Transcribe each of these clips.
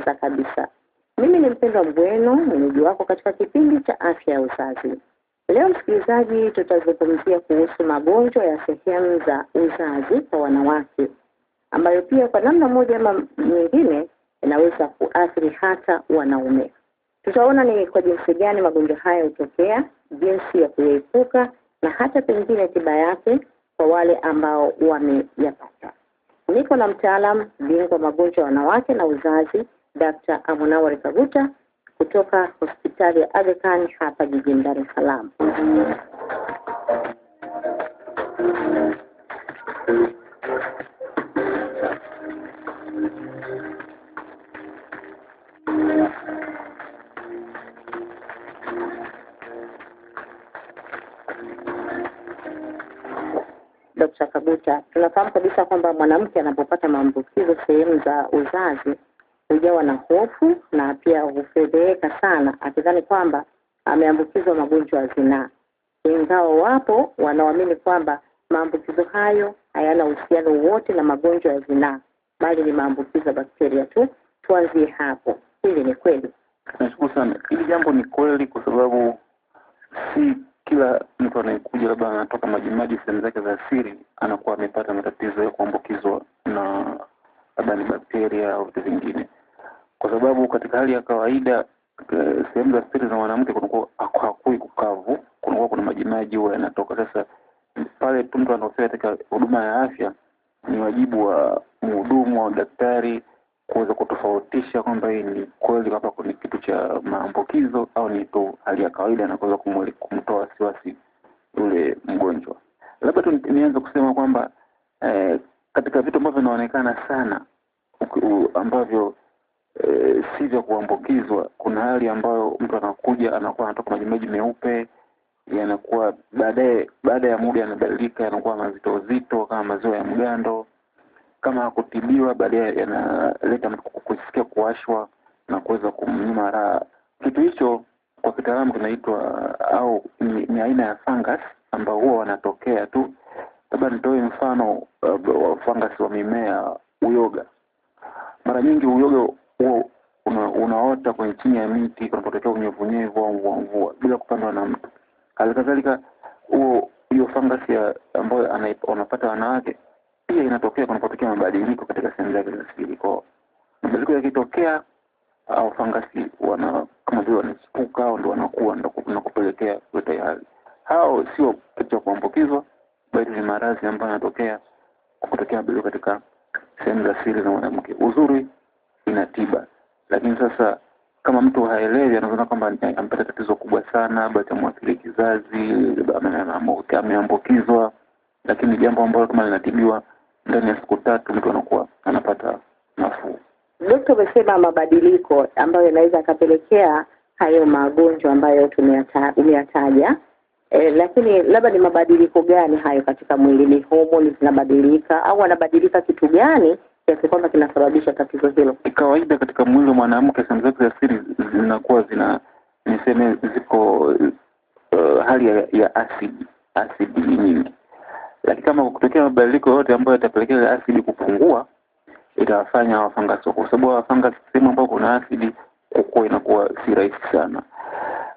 kupendeza kabisa. Mimi ni mpendwa Mbweno, mwenyeji wako katika kipindi cha afya ya uzazi. Leo msikilizaji, tutazungumzia kuhusu magonjwa ya sehemu za uzazi kwa wanawake, ambayo pia kwa namna moja ama nyingine inaweza kuathiri hata wanaume. Tutaona ni kwa jinsi gani magonjwa haya hutokea, jinsi ya kuyaepuka na hata pengine tiba yake kwa wale ambao wameyapata. Niko na mtaalam bingwa magonjwa ya wanawake na uzazi, Dr. Amunawar Kaguta kutoka hospitali ya Aga Khan hapa jijini Dar es Salaam. Dr. Kaguta, tunafahamu kabisa kwamba mwanamke anapopata maambukizo sehemu za uzazi hujawa na hofu na pia hufedheheka sana akidhani kwamba ameambukizwa magonjwa ya zinaa, ingawa wapo wanaoamini kwamba maambukizo hayo hayana uhusiano wote na magonjwa ya zinaa, bali ni maambukizo ya bakteria tu. Tuanzie hapo, hili ni kweli? Nashukuru sana. Hili jambo ni kweli, kwa sababu si kila mtu anayekuja labda anatoka majimaji sehemu zake za siri anakuwa amepata matatizo ya kuambukizwa na labda ni bakteria au vitu vingine, kwa sababu katika hali ya kawaida eh, sehemu za siri za mwanamke kunakuwa hakui kukavu, kunakuwa kuna majimaji huwa yanatoka. Sasa pale tu mtu anaofika katika huduma ya afya, ni wajibu wa mhudumu au daktari kuweza kutofautisha kwamba hii ni kweli hapa kuna kitu cha maambukizo au ni tu hali ya kawaida na kuweza kumtoa wasiwasi yule mgonjwa. Labda tu ni- nianze kusema kwamba eh, katika vitu ambavyo vinaonekana sana ambavyo eh, si vya kuambukizwa, kuna hali ambayo mtu anakuja anakuwa anatoka majimaji meupe yanakuwa baadaye, baada ya muda yanabadilika, yanakuwa mazito zito kama maziwa ya mgando kama hakutibiwa baadaye yanaleta mtu kusikia kuwashwa na kuweza kumnyima raha. Kitu hicho kwa kitaalamu kinaitwa au ni, ni aina ya fungus ambao huwa wanatokea tu. Labda nitoe mfano uh, wa fungus wa mimea uyoga. Mara nyingi uyoga unaota kwenye chini ya miti kunapotokea unyevunyevu au mvua bila kupandwa na mtu. Hali kadhalika huo hiyo fangasi ambayo wanapata wanawake pia inatokea kunapotokea mabadiliko katika sehemu zake za siri. Kwa mabadiliko yakitokea, au fangasi wana kama vile wanachipuka au ndo wanakuwa na kupelekea kuleta hali. Hao sio kitu cha kuambukizwa, bali ni maradhi ambayo yanatokea kwa kutokea mabadiliko katika sehemu za siri za mwanamke. Uzuri ina tiba, lakini sasa kama mtu haelewi, anaona kwamba amepata tatizo kubwa sana, labda amwathiri kizazi, ameambukizwa lakini jambo ambalo kama linatibiwa ndani ya siku tatu mtu anakuwa anapata nafuu. Dokta, umesema mabadiliko ambayo yanaweza akapelekea hayo magonjwa ambayo umeyataja e, lakini labda ni mabadiliko gani hayo katika mwili? Ni homoni zinabadilika au anabadilika kitu gani kiasi kwamba kinasababisha tatizo hilo? Kawaida katika mwili wa mwanamke sehemu zake za siri zinakuwa zina niseme ziko uh, hali ya, ya asidi asidi nyingi, lakini kama kutokea mabadiliko yote ambayo yatapelekea asidi kupungua itawafanya wafangasi kwa sababu wafangasi sehemu ambayo kuna asidi kukua inakuwa si rahisi sana.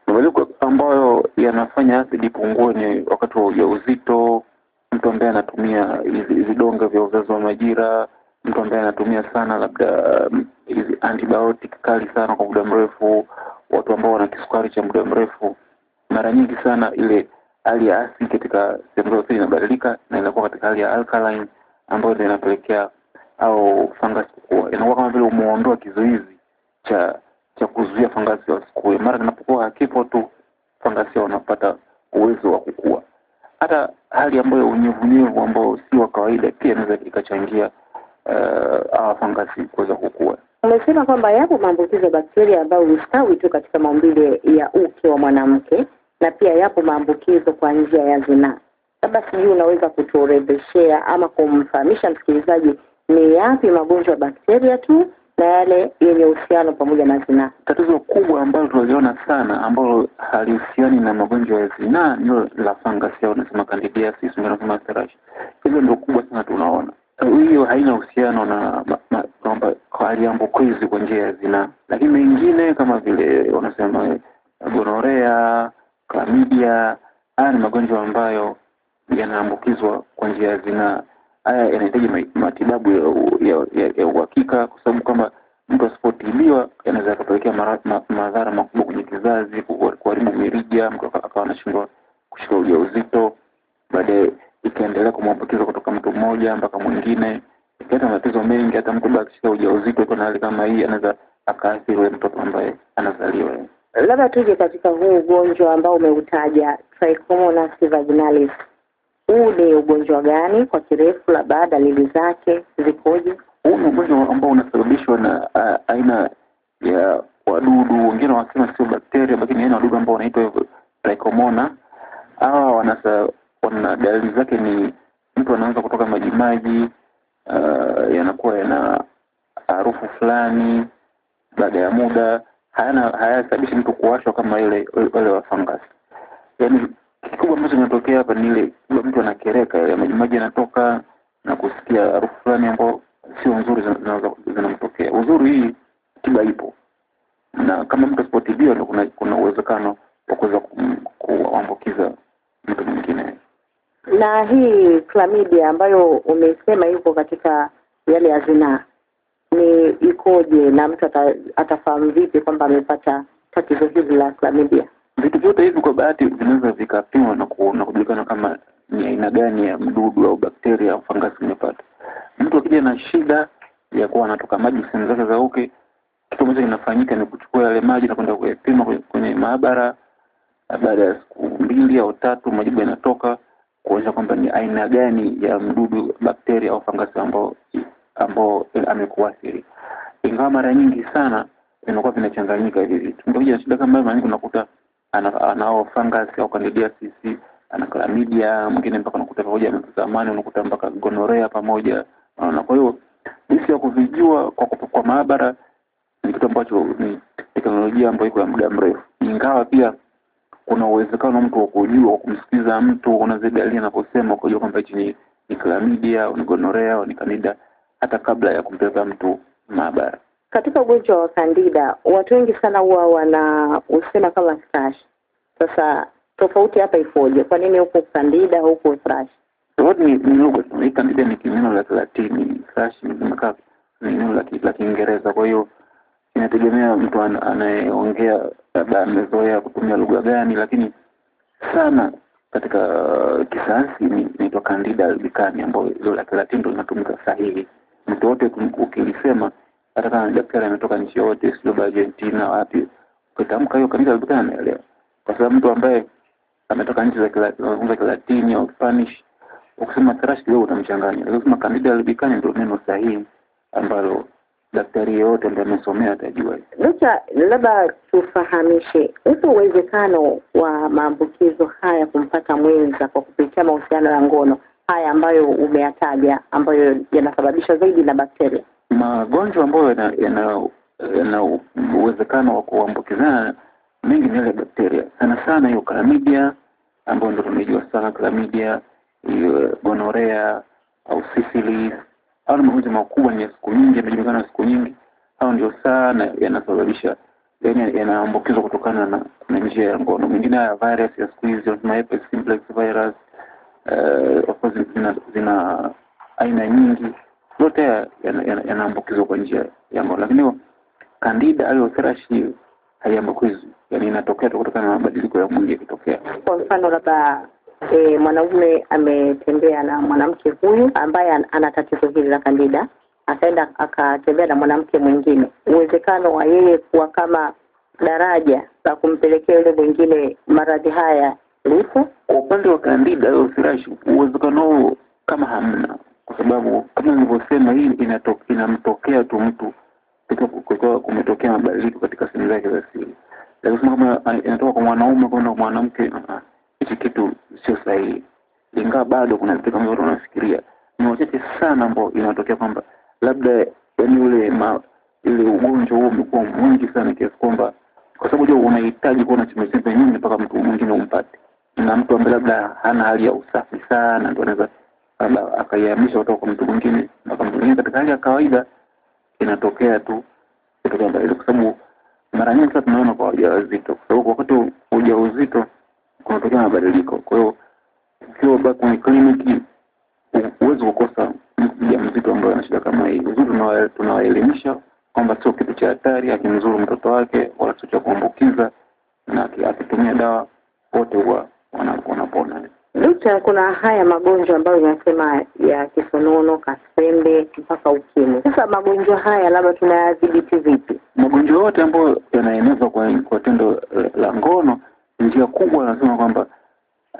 Mabadiliko ambayo yanafanya asidi ipungue ni wakati wa ujauzito, mtu ambaye anatumia vidonge vya uzazi wa majira, mtu ambaye anatumia sana labda mm, hizi antibiotic kali sana kwa muda mrefu, watu ambao wana kisukari cha muda mrefu, mara nyingi sana ile hali ya asidi katika sehemu zote inabadilika na inakuwa katika hali ya alkaline ambayo ndio inapelekea au fungus kukua. Inakuwa kama vile umeondoa kizuizi cha cha kuzuia fangasi wasikue. Mara inapokuwa hakipo tu, fangasi wanapata uwezo wa kukua. Hata hali ambayo unyevunyevu ambao si wa kawaida pia inaweza ikachangia fangasi kuweza kukua. Umesema kwamba yapo maambukizo ya bakteria ambayo hustawi tu katika maumbile ya uke wa mwanamke na pia yapo maambukizo kwa njia ya zinaa. Labda sijui unaweza kutuorodheshea ama kumfahamisha msikilizaji ni yapi magonjwa ya bakteria tu na yale yenye uhusiano pamoja na zinaa. Tatizo kubwa ambalo tunaliona sana ambalo halihusiani na magonjwa ya zinaa ndio la fangasi au unasema candidiasis, unasema thrush. Hizo ndio kubwa sana tunaona, hiyo haina uhusiano na kwamba kwa aliambukizi kwa njia ya zinaa, lakini mengine kama vile wanasema gonorea, klamidia, haya ni magonjwa ambayo yanaambukizwa kwa njia ya zinaa. Haya yanahitaji matibabu ya uhakika, kwa sababu kwamba mtu asipotibiwa yanaweza yakapelekea madhara ma- makubwa kwenye kizazi, ku- kuharibu mirija, mtu akawa anashindwa kushika ujauzito, baadaye ikaendelea kumwambukiza kutoka mtu mmoja mpaka mwingine, ikaleta matatizo mengi. Hata mtu akishika ujauzito kwa hali kama hii, anaweza akaathiri ule mtoto ambaye anazaliwa. Labda tuje katika huu ugonjwa ambao umeutaja Trichomonas vaginalis. Huu ni ugonjwa gani kwa kirefu, labda dalili zake zikoje? Huu ni ugonjwa ambao unasababishwa na a, aina ya wadudu, wengine wanasema sio bakteria, lakini aina wadudu ambao wanaitwa trichomona. Hawa wanasa wana dalili zake ni mtu anaanza kutoka majimaji uh, yanakuwa yana harufu fulani, baada ya muda hayana hayasababishi mtu kuwashwa kama ile wale wa fungus. Yaani kikubwa ambacho kinatokea hapa ni ile mtu anakereka, ile majimaji yanatoka na kusikia harufu fulani ambayo sio nzuri zina- zinamtokea. Uzuri hii tiba ipo, na kama mtu asipotibiwa ndo kuna kuna uwezekano wa kuweza kum- kuambukiza mtu mwingine. Na hii klamidia ambayo umesema yuko katika yale ya zinaa ni ikoje, na mtu ata, atafahamu vipi kwamba amepata tatizo hili la klamidia? Vitu vyote hivi kwa bahati vinaweza vikapimwa na, ku, kujulikana kama ni aina gani ya mdudu au bakteria au fangasi imepata. Mtu akija na shida ya kuwa anatoka maji sehemu zake za uke, kitu ambacho kinafanyika ni kuchukua yale maji na kwenda kuyapima kwenye, maabara. Baada ya siku mbili au tatu, majibu yanatoka kuonyesha kwamba ni aina gani ya mdudu, bakteria au fangasi ambao ambao amekuathiri. Ingawa mara nyingi sana vinakuwa vinachanganyika hivi vitu. Mtu akija na shida kama mara nyingi unakuta ana- anao fangasi au candidiasis, ana chlamydia, mwingine mpaka unakuta pamoja zamani unakuta mpaka gonorea pamoja. Unaona, kwa hiyo jinsi ya kuvijua kwa, kwa maabara ni kitu ambacho ni teknolojia ambayo iko ya muda mrefu, ingawa pia kuna uwezekano mtu wa kujua kwa kumsikiza mtu, kuna zile dalili anaposema kujua kwamba hichi ni, ni klamidia au ni gonorea au ni kandida hata kabla ya kumpeleka mtu maabara. Katika ugonjwa wa kandida watu wengi sana huwa wanausema kama thrush. Sasa tofauti hapa ifoje? Kwa nini huko kandida huko thrush? Tofauti ni, ni lugha tu. Hii candida ni neno la Kilatini, thrush ni kama ni neno la la Kiingereza. Kwa hiyo inategemea mtu anayeongea labda amezoea kutumia lugha gani, lakini sana katika kisayansi inaitwa Candida albicans ambayo hilo la Kilatini ndio linatumika sahihi. Mtu wote ukilisema hata kama daktari ametoka nchi yote, sio Argentina wapi, ukitamka hiyo Candida albicans anaelewa, kwa sababu mtu ambaye ametoka nchi za Kila- Kilatini au Spanish ukisema thrush kidogo utamchanganya, lakini ukisema Candida albicans ndio neno sahihi ambalo daktari yeyote ambaye amesomea atajua. Dokta, labda tufahamishe, upo uwezekano wa maambukizo haya kumpata mwenza kwa kupitia mahusiano ya ngono haya ambayo umeyataja, ambayo yanasababishwa zaidi na bakteria? Magonjwa ambayo yana yana yana uwezekano wa kuambukizana mengi ni yale ya bakteria, sana sana hiyo klamidia ambayo ndio tumejua sana klamidia hiyo gonorea au syphilis. Hao ni magonjwa makubwa, ni ya siku nyingi, yamejulikana siku nyingi. au ndio sana yanasababisha yani yanaambukizwa kutokana na, na njia ya ngono. Mengine haya virus ya siku hizi tunasema herpes simplex virus uh, of course zina, zina aina nyingi yote haya yana- yanaambukizwa kwa njia ya ngono, lakini kandida au thrush haiambukizwi, yani inatokea tu kutokana na mabadiliko ya mwili yakitokea. Kwa mfano labda e, mwanaume ametembea na mwanamke huyu ambaye an- ana tatizo hili la kandida, akaenda akatembea na mwanamke mwingine, uwezekano wa yeye kuwa kama daraja la kumpelekea yule mwingine maradhi haya lipo? Kwa upande wa kandida au firashi, uwezekano huo kama hamna, kwa sababu kama nilivyosema, hii inamtokea tu mtu kumetokea mabadiliko katika sehemu zake za siri. Lakini kama inatoka kwa mwanaume kwenda kwa mwanamke, ah, hichi kitu sio sahihi, ingawa bado kuna vitu kama watu wanafikiria. Ni wachache sana ambao inatokea kwamba labda yani ule ma, ile ugonjwa huo umekuwa mwingi sana kiasi kwamba kwa sababu jua unahitaji kuona na chembechembe nyingi mpaka mtu mwingine umpate, na mtu ambaye labda hana hali ya usafi sana ndio anaweza labda akaihamisha kutoka kwa mtu mwingine mpaka mtu mwingine. Katika hali ya kawaida inatokea tu kutokea mabadiliko, kwa sababu mara nyingi sasa tunaona kwa wajawazito, kwa sababu wakati wa ujauzito kunatokea mabadiliko. Kwa hiyo ukiwa bado kwenye kliniki hu- huwezi kukosa mjamzito ambaye ana shida kama hii. Uzuri tunawaelimisha kwamba sio kitu cha hatari, akimzuru mtoto wake wala sio cha kuambukiza, na akitumia dawa wote huwa wanapona. Dokta, kuna haya magonjwa ambayo inasema ya kisonono, kasembe mpaka ukimwi. Sasa magonjwa haya labda tunayadhibiti vipi? magonjwa yote ambayo yanaenezwa kwa, kwa tendo la ngono njia kubwa anasema kwamba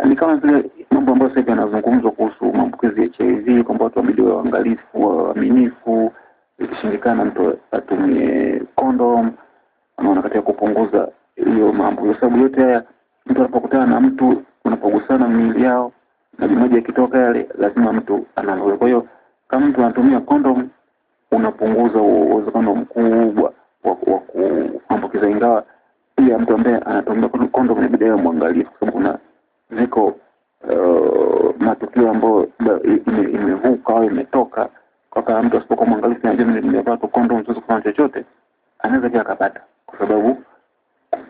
ni kama vile mambo ambayo sasa hivi yanazungumzwa kuhusu maambukizi ya HIV kwamba watu wabidi wawe waangalifu waaminifu ikishindikana mtu atumie kondom, anaona katika kupunguza hiyo maambukizi. Kwa sababu yote haya mtu anapokutana na mtu unapogusana miili yao maji maji yakitoka yale lazima mtu anavuja kwa hiyo kama mtu anatumia kondom, unapunguza uwezekano mkubwa wa, wa kuambukiza ingawa pia mtu ambaye anatumia kondom inabidi awe mwangalifu kwa sababu kuna ziko uh, matukio ambayo imevuka au imetoka kwa mtu asipokuwa mwangalifu najua mimi nimevaa tu kondom siwezi kufanya chochote anaweza pia akapata. Kwa sababu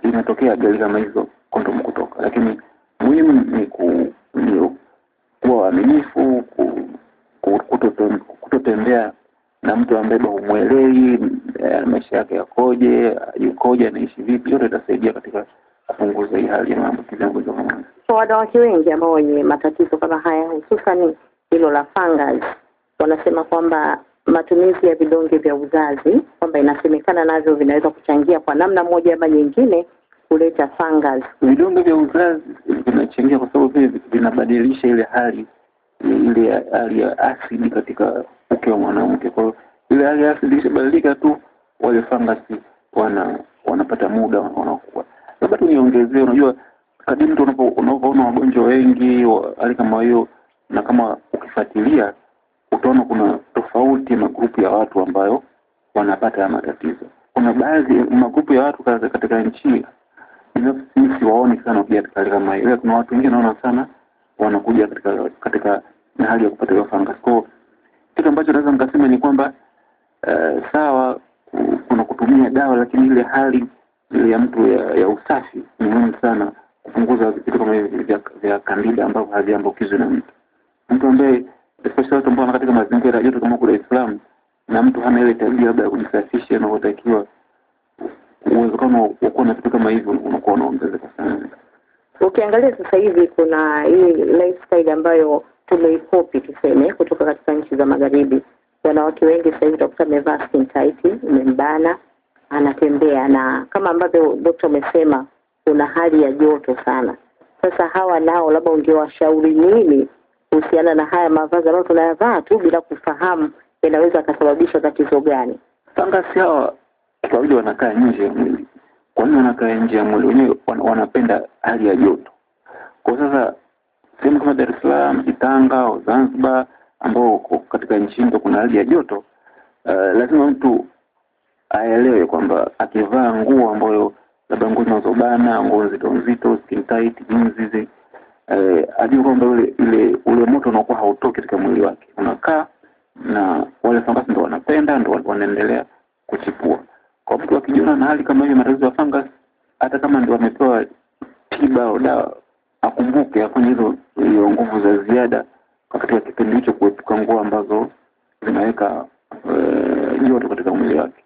imetokea ajali kama hizo kondom kutoka lakini muhimu ni ku kuwa waaminifu ku- ku- kutotem- kutotembea na mtu ambaye humwelewi eh, maisha yake yakoje yukoje anaishi vipi yote itasaidia katika kupunguza hii hali ya maambukizi ya ugonjwa wa haya Kwa wanawake wengi ambao wenye matatizo kama haya, hususani hilo la fungus, wanasema kwamba matumizi ya vidonge vya uzazi kwamba inasemekana navyo vinaweza kuchangia kwa namna moja ama nyingine kuleta fungus. vidonge vya uzazi vinachangia kwa sababu vile vinabadilisha ile hali ile hali ya asili katika uke wa mwanamke. Kwa hiyo ile hali ya asili ishabadilika tu wale fangasi wana wanapata muda wanakuwa. Labda tu niongezee unajua kadiri mtu unavyoona wagonjwa wengi hali kama hiyo na kama ukifuatilia utaona kuna tofauti magrupu ya watu ambayo wanapata ya matatizo. Kuna baadhi magrupu ya watu katika nchi binafsi siwaoni sana wakija katika hali kama hiyo. Kuna watu wengine naona sana wanakuja katika katika na hali ya kupata hiyo fungus. Kwa kitu ambacho naweza nikasema ni kwamba uh, sawa kuna kutumia dawa lakini ile hali ile ya mtu ya, ya usafi ni muhimu sana kupunguza vitu kama hivi vya, vya kandida ambavyo haviambukizwi na mtu. Mtu ambaye especially watu ambao katika mazingira ya joto kama kule Islam na mtu hana ile tabia labda ya kujisafisha inavyotakiwa uwezekano wa kuwa na vitu kama hivyo unakuwa unaongezeka sana. Ukiangalia sasa hivi kuna hii lifestyle ambayo tumeikopi tuseme kutoka katika nchi za magharibi. Wanawake wengi sasa hivi utakuta amevaa skin tight, imembana, anatembea na kama ambavyo dokta amesema kuna hali ya joto sana. Sasa hawa nao labda ungewashauri nini kuhusiana na haya mavazi ambayo tunayavaa tu bila kufahamu yanaweza akasababisha tatizo gani? fangasi hawa kawaida wanakaa nje ya mwili kwa nini wanakaa nje ya mwili wenyewe wanapenda hali ya joto kwa sasa sehemu kama Dar es Salaam Tanga au Zanzibar ambao katika nchi ndo kuna hali ya joto. Uh, lazima mtu aelewe kwamba akivaa nguo ambayo labda nguo zinazobana nguo nzito nzito skin tight jeans hizi eh, ajue kwamba ule ile ule moto unakuwa hautoki katika mwili wake. Unakaa na wale fangasi ndo wanapenda ndo wanaendelea kuchipua. Kwa mtu akijiona na hali kama hiyo matatizo ya fungus hata kama ndo amepewa tiba au dawa akumbuke afanye hizo hiyo nguvu za ziada katika kipindi hicho kuepuka nguo ambazo zinaweka eh, joto katika mwili wake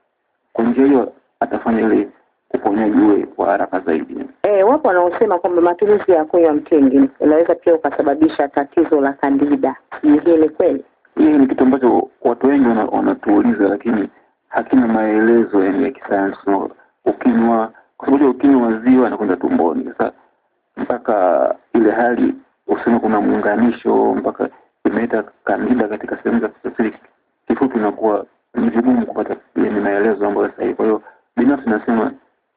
kwa njia hiyo atafanya ile uponyaji uwe kwa haraka zaidi E, wapo wanaosema kwamba matumizi ya kunywa mtindi inaweza pia ukasababisha tatizo la kandida. Ni hili kweli? hii ni kitu ambacho watu wengi wana- wanatuuliza lakini hakina maelezo yani ya kisayansi ukinywa kwa sababu ukinywa maziwa anakwenda tumboni sasa mpaka ile hali useme kuna muunganisho mpaka imeita kandida katika sehemu za kusafiri. Kifupi inakuwa ni vigumu kupata yani maelezo ambayo sahihi. Kwa hiyo binafsi nasema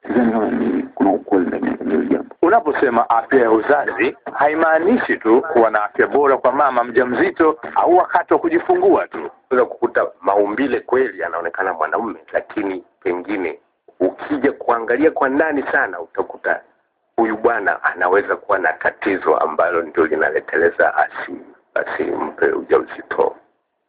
sidhani kama ni kuna ukweli ndani yake hilo jambo. Unaposema afya ya uzazi haimaanishi tu kuwa na afya bora kwa mama mjamzito au wakati wa kujifungua tu. Unaweza kukuta maumbile kweli yanaonekana mwanaume lakini pengine ukija kuangalia kwa ndani sana utakuta huyu bwana anaweza kuwa na tatizo ambalo ndio linaleteleza asi basi mpe ujauzito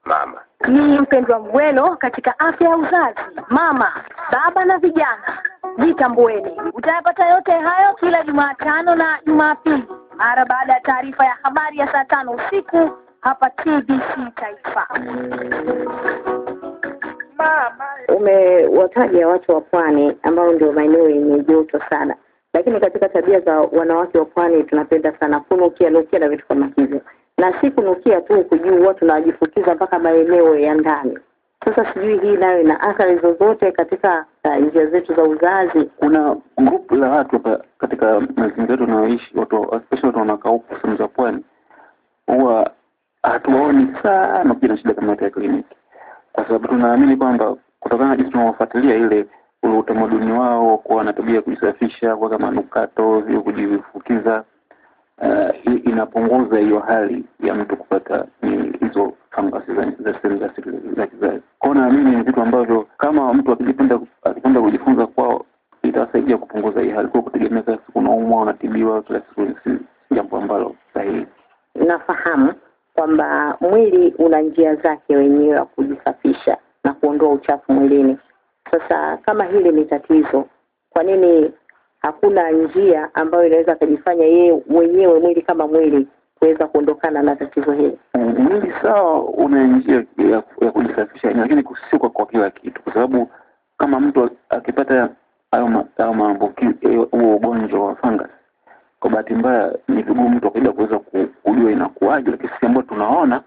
mama. Ni mpendwa Mgweno, katika afya ya uzazi, mama, baba na vijana. Jitambueni. Utayapata yote hayo kila Jumatano na Jumapili mara baada ya taarifa ya habari ya saa tano usiku hapa TBC Taifa. Umewataja watu wa pwani ambao ndio maeneo yenye joto sana, lakini katika tabia za wanawake wa pwani tunapenda sana kunukia nukia na vitu kama hivyo, na si kunukia tu huku juu, huwa tunajifukiza mpaka maeneo ya ndani. Sasa sijui hii nayo ina athari zozote katika uh, njia zetu za uzazi. kuna grupu la watu katika mazingira yetu tunayoishi watu especially watu wanakaa huku sehemu za pwani huwa hatuwaoni sana kuja na shida kama ya kliniki kwa sababu tunaamini kwamba kutokana na jinsi tunawafuatilia ile utamaduni wao kuwa na tabia kujisafisha kuweka manukato vile kujifukiza. Uh, inapunguza hiyo hali ya mtu kupata hizo fangasi za sehemu za kizazi kwao naamini ni vitu ambavyo kama mtu akipenda kujifunza kwao itawasaidia kupunguza hii hali. Kwa kutegemea kila siku unaumwa unatibiwa kila siku si si jambo ambalo sahihi. Nafahamu kwamba mwili una njia zake wenyewe wa kujisafisha na kuondoa uchafu mwilini. Sasa kama hili ni tatizo, kwa nini hakuna njia ambayo inaweza akajifanya yeye mwenyewe mwili kama mwili kuweza kuondokana na tatizo hili? mwili sawa una njia ya, ya kujisafisha lakini sio kwa, kila kitu kwa sababu kama mtu akipata hayo ma- hayo maambukizi huo ugonjwa wa fungus kwa bahati mbaya ni vigumu mtu akaida kuweza kujua inakuwaje lakini sisi ambao tunaona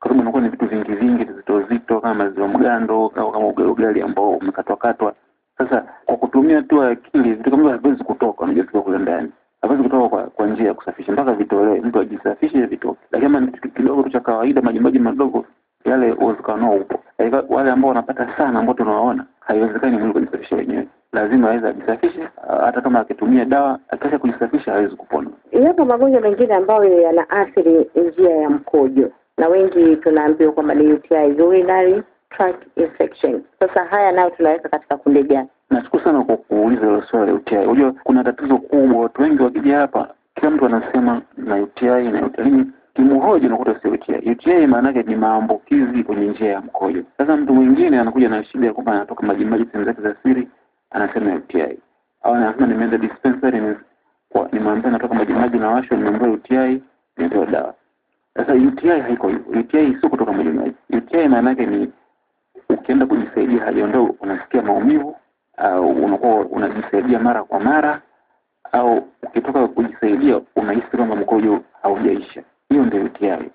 karibu inakuwa ni vitu vingi vingi vizito zito kama maziwa mgando kama ugali ambao umekatwakatwa. Sasa kwa kutumia tu akili vitu kama haviwezi kutoka unajua kule ndani. Haviwezi kutoka kwa, kwa njia ya kusafisha. Mpaka vitolee, mtu ajisafishe vitoke. Lakini kama ni kitu kidogo tu cha kawaida majimaji madogo yale uwezekano upo. Wale ambao wanapata sana ambao tunawaona haiwezekani mwili kujisafisha wenyewe. Lazima aweze ajisafishe hata kama akitumia dawa akisha kujisafisha hawezi kupona. Yapo magonjwa mengine ambayo yanaathiri njia ya mkojo na wengi tunaambiwa kwamba ni UTI, urinary tract infection. Sasa haya nayo tunaweka katika kundi gani? nashukuru sana kwa kuuliza hilo swali UTI. Unajua kuna tatizo kubwa, watu wengi wakija hapa, kila mtu anasema na UTI na UTI, lakini kimuhoji unakuta sio UTI. UTI maana yake ni maambukizi kwenye njia ya mkojo. Sasa mtu mwingine anakuja na shida ya kwamba anatoka majimaji sehemu zake za siri, anasema UTI, au anasema nimeenda dispensary, ni- kwa- nimeambiwa natoka majimaji na washo, nimeambiwa UTI, nimepewa dawa. Sasa UTI haiko hivyo. UTI sio kutoka majimaji. UTI maana yake ni ukienda kujisaidia haja ndogo unasikia maumivu au unakuwa unajisaidia mara kwa mara au ukitoka kujisaidia unahisi kwamba mkojo haujaisha. Hiyo ndio UTI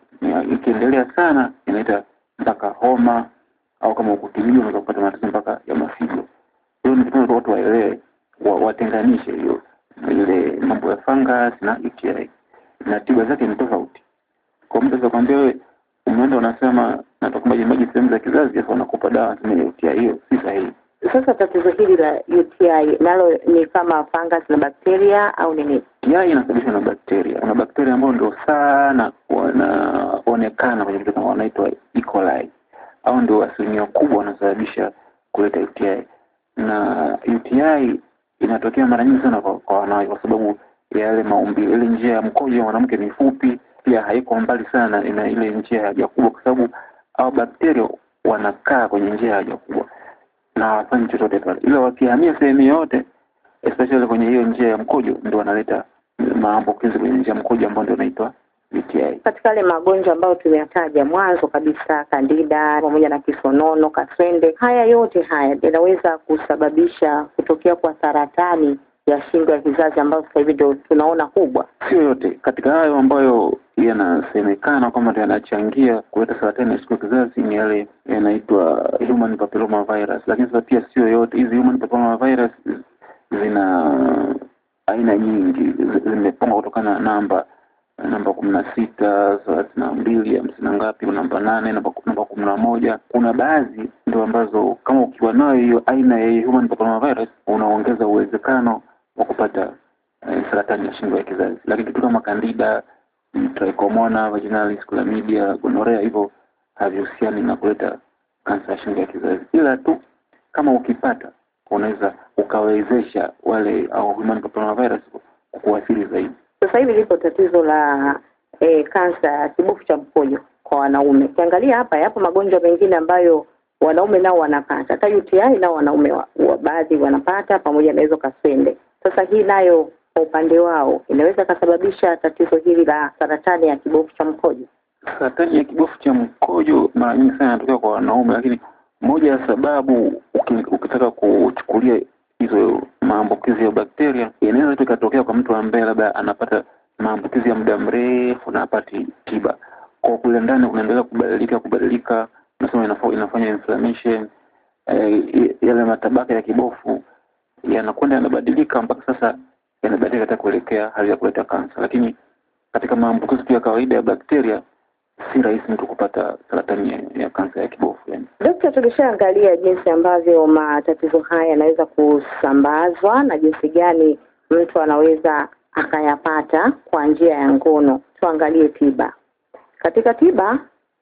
ikiendelea sana inaita mpaka homa au kama ukutibiwa unaweza kupata matatizo mpaka ya mafigo. Hiyo ni kitu watu waelewe wa, watenganishe hiyo ile mambo ya fungus na UTI na tiba zake ni tofauti. Kwa mtu kwambia wewe umeenda unasema natoka maji maji sehemu za kizazi sasa unakupa dawa ya UTI hiyo si sahihi Sasa tatizo hili la UTI nalo ni kama fungus na bakteria au ni nini? UTI inasababishwa na bakteria. Kuna bakteria ambao ndio sana wanaonekana kwenye vitu kama wanaitwa E. coli au ndio asilimia kubwa wanasababisha kuleta UTI, na UTI inatokea mara nyingi sana kwa, wanawake kwa sababu ya yale maumbile. Ile njia ya mkojo ya mwanamke ni fupi, pia haiko mbali sana ina ile njia ya haja kubwa, kwa sababu hao bakteria wanakaa kwenye njia ya haja kubwa na hawafanyi chochote pale, ila wakihamia sehemu yoyote especially kwenye hiyo njia ya mkojo ndio wanaleta maambukizi kwenye njia ya mkojo ambao ndio inaitwa UTI. Katika yale magonjwa ambayo tumeyataja mwanzo kabisa, kandida pamoja na kisonono, kaswende, haya yote haya yanaweza kusababisha kutokea kwa saratani ya shingo ya kizazi ambayo sasa hivi ndio tunaona kubwa. Sio yote katika hayo ambayo yanasemekana kwamba yanachangia kuleta saratani ya shingo ya kizazi ni yale yanaitwa human papilloma virus, lakini sasa pia sio yote. Hizi human papilloma virus zina aina nyingi, zi- zimepangwa kutokana na namba namba kumi na sita thelathini na mbili hamsini na ngapi namba nane namba namba kumi na moja kuna baadhi ndo ambazo kama ukiwa nayo hiyo aina ya human papilloma virus unaongeza uwezekano wa kupata eh, saratani ya shingo ya kizazi lakini kitu kama kandida, trichomona vaginalis chlamydia gonorrhea hivyo havihusiani na kuleta kansa ya shingo ya kizazi ila tu kama ukipata unaweza ukawezesha wale au human kukuathiri zaidi Sasa hivi lipo tatizo la eh, kansa ya kibofu cha mkojo kwa wanaume. Ukiangalia hapa, yapo magonjwa mengine ambayo wanaume nao wanapata, hata UTI nao wanaume wa, wa baadhi wanapata pamoja na hizo kaswende. Sasa hii nayo kwa upande wao inaweza ikasababisha tatizo hili la saratani ya kibofu cha mkojo. Saratani ya kibofu cha mkojo mara nyingi sana inatokea kwa wanaume, lakini moja ya sababu ukitaka kuchukulia hizo maambukizi ya bakteria inaweza tu ikatokea kwa mtu ambaye labda anapata maambukizi ya muda mrefu na apati tiba. Kwa kule ndani kunaendelea kubadilika kubadilika, nasema inafanya, inafanya inflammation eh, yale matabaka ya kibofu yanakwenda yanabadilika mpaka sasa yanabadilika hata kuelekea hali ya kuleta kansa. Lakini katika maambukizi tu ya kawaida ya bakteria si rahisi mtu kupata saratani ya, ya kansa ya kibofu yani. Dokta, tulishaangalia jinsi ambavyo matatizo haya yanaweza kusambazwa na jinsi gani mtu anaweza akayapata kwa njia ya ngono. Tuangalie tiba. Katika tiba,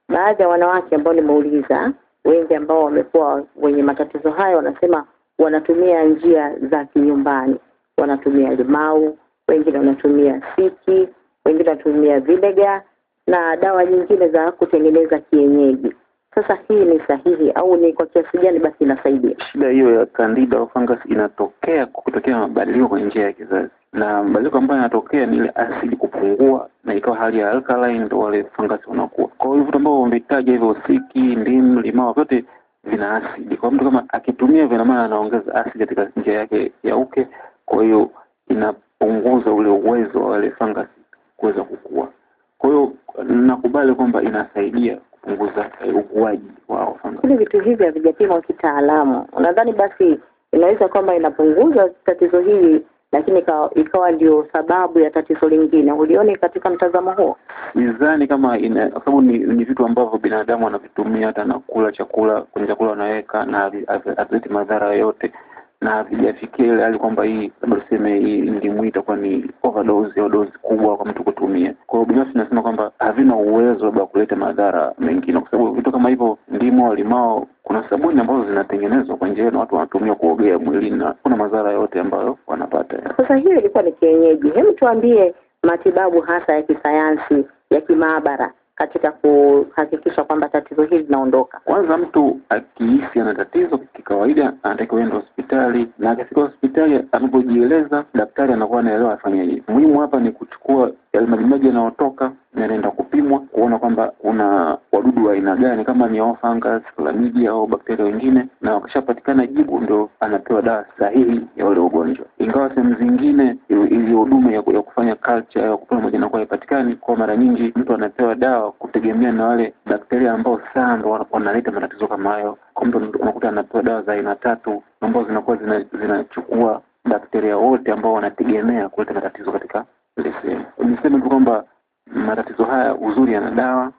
baadhi ya wanawake ambao nimeuliza, wengi ambao wamekuwa wenye matatizo hayo wanasema wanatumia njia za kinyumbani, wanatumia limau, wengine wanatumia siki, wengine wanatumia vinegar na dawa nyingine za kutengeneza kienyeji. Sasa hii ni sahihi au ni kwa kiasi gani basi inasaidia? Shida hiyo ya candida au fungus inatokea kutokea mabadiliko kwenye njia ya kizazi, na mabadiliko ambayo yanatokea ni ile asidi kupungua na ikawa hali ya alkaline, ndio wale fungus wanakuwa. Kwa hiyo vitu ambavyo umevitaja hivyo, siki, ndimu, limao, vyote vina asidi. Kwa mtu kama akitumia, vina maana anaongeza asidi katika njia yake ya uke, kwa hiyo inapunguza ule uwezo wa wale fungus kuweza kukua. Kwa hiyo nakubali kwamba inasaidia kupunguza eh, ukuaji wa fungus. Ile vitu hivi havijapimwa kitaalamu. Unadhani basi inaweza kwamba inapunguza tatizo hili, lakini ikawa, ndio sababu ya tatizo lingine? Ulione katika mtazamo huo? nidhani kama ina kwa sababu ni, ni vitu ambavyo binadamu anavitumia hata na kula chakula kwenye chakula wanaweka na hazileti madhara yoyote na havijafikia ile hali kwamba hii labda tuseme hii hii itakuwa ni overdose au dozi kubwa kwa mtu kutumia. Kwa hiyo binafsi nasema kwamba havina uwezo labda wa kuleta madhara mengine, kwa sababu vitu kama hivyo ndimu au limao, kuna sabuni ambazo zinatengenezwa kwa njia na watu wanatumia kuogea mwilini na kuna madhara yote ambayo wanapata. Sasa hiyo ilikuwa ni kienyeji. Hebu tuambie matibabu hasa ya kisayansi ya kimaabara katika kuhakikisha kwamba tatizo hili linaondoka. Kwanza mtu akihisi ana tatizo kikawaida, anatakiwa enda hospitali, na akifika hospitali, anapojieleza daktari anakuwa anaelewa afanyeje. Muhimu hapa ni kuchukua yale majimaji yanayotoka yanaenda kupimwa kuona kwamba kuna wadudu wa aina gani, kama ni hao fungus, chlamydia au bakteria wengine, na wakishapatikana jibu, ndio anapewa dawa sahihi ya ule ugonjwa. Ingawa sehemu zingine ili huduma ya, ya kufanya culture ya kupima moja inakuwa haipatikani, kwa mara nyingi mtu anapewa dawa kutegemea na wale bakteria ambao sasa ndo wanaleta matatizo kama hayo. Kwa mtu unakuta anapewa dawa za aina tatu ambazo zinakuwa zinachukua zina- bakteria wote ambao wanategemea kuleta matatizo katika ile sehemu. Niseme tu kwamba matatizo haya uzuri yana dawa,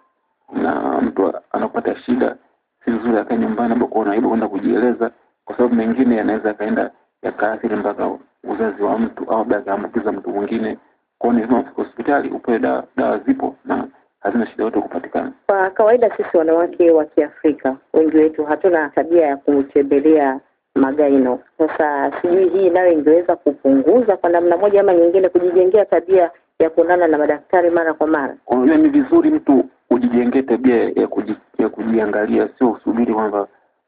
na mtu anapata shida, si vizuri akae nyumbani kuona aibu kwenda kujieleza, kwa sababu mengine yanaweza yakaenda yakaathiri mpaka uzazi wa mtu au labda akaambukiza mtu mwingine. Kwa ni lazima ufike hospitali upewe dawa, dawa zipo na hazina shida yote kupatikana. Kwa kawaida sisi wanawake wa Kiafrika wengi wetu hatuna tabia ya kutembelea magaino. Sasa sijui hii nayo ingeweza kupunguza kwa namna moja ama nyingine, kujijengea tabia ya kuonana na madaktari mara kwa mara. Unajua, ni vizuri mtu ujijengee tabia ya, kuji, ya kujiangalia, sio usubiri kwamba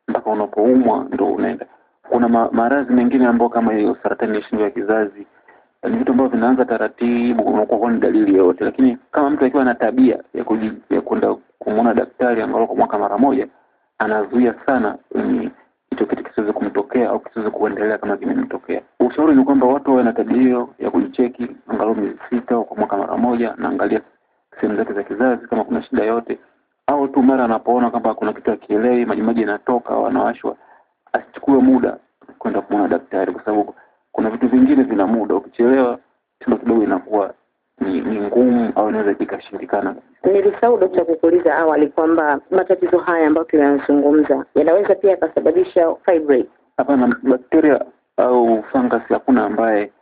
mpaka unapoumwa ndo unaenda. Kuna ma, maradhi mengine ambayo kama hiyo saratani ya shingo ya kizazi ni vitu ambavyo vinaanza taratibu, unakuwa huoni dalili yoyote, lakini kama mtu akiwa na tabia ya kuji, ya kwenda kumwona daktari angalau kwa mwaka mara moja, anazuia sana ni hicho kitu kisiweze kumtokea au kisiweze kuendelea kama kimemtokea. Ushauri ni kwamba watu wawe na tabia hiyo ya kujicheki angalau miezi sita au kwa mwaka mara moja, na angalia sehemu zake za kizazi kama kuna shida yote, au tu mara anapoona kwamba kuna kitu akielewi, majimaji yanatoka au anawashwa, asichukue muda kwenda kumwona daktari, kwa sababu kuna vitu vingine vina muda. Ukichelewa tena kidogo inakuwa ni, ni ngumu au inaweza ikashindikana. Nilisahau dokta kukuuliza awali kwamba matatizo haya ambayo tunayazungumza yanaweza pia yakasababisha fibroid. Hapana, bakteria au fungus hakuna ambaye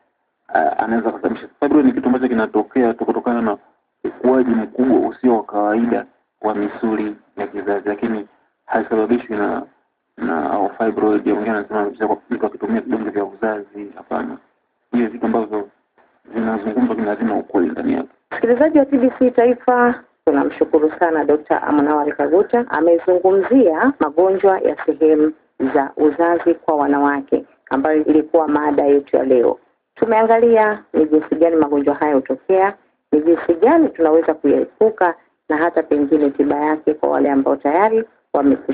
uh, anaweza kusababisha fibroid. Ni kitu ambacho kinatokea tu kutokana na ukuaji mkubwa usio wa kawaida wa misuli ya kizazi, lakini haisababishwi na na au fibroid. ya mwingine anasema Wengine kwa mtu akitumia vidonge vya uzazi. Hapana, hiyo vitu ambavyo vinazungumzwa vina lazima ukweli ndani yake. Msikilizaji wa TBC Taifa, tunamshukuru sana Dr. Amunawari Kaguta, amezungumzia magonjwa ya sehemu za uzazi kwa wanawake, ambayo ilikuwa mada yetu ya leo. Tumeangalia ni jinsi gani magonjwa haya hutokea, ni jinsi gani tunaweza kuyaepuka na hata pengine tiba yake kwa wale ambao tayari wamekwisha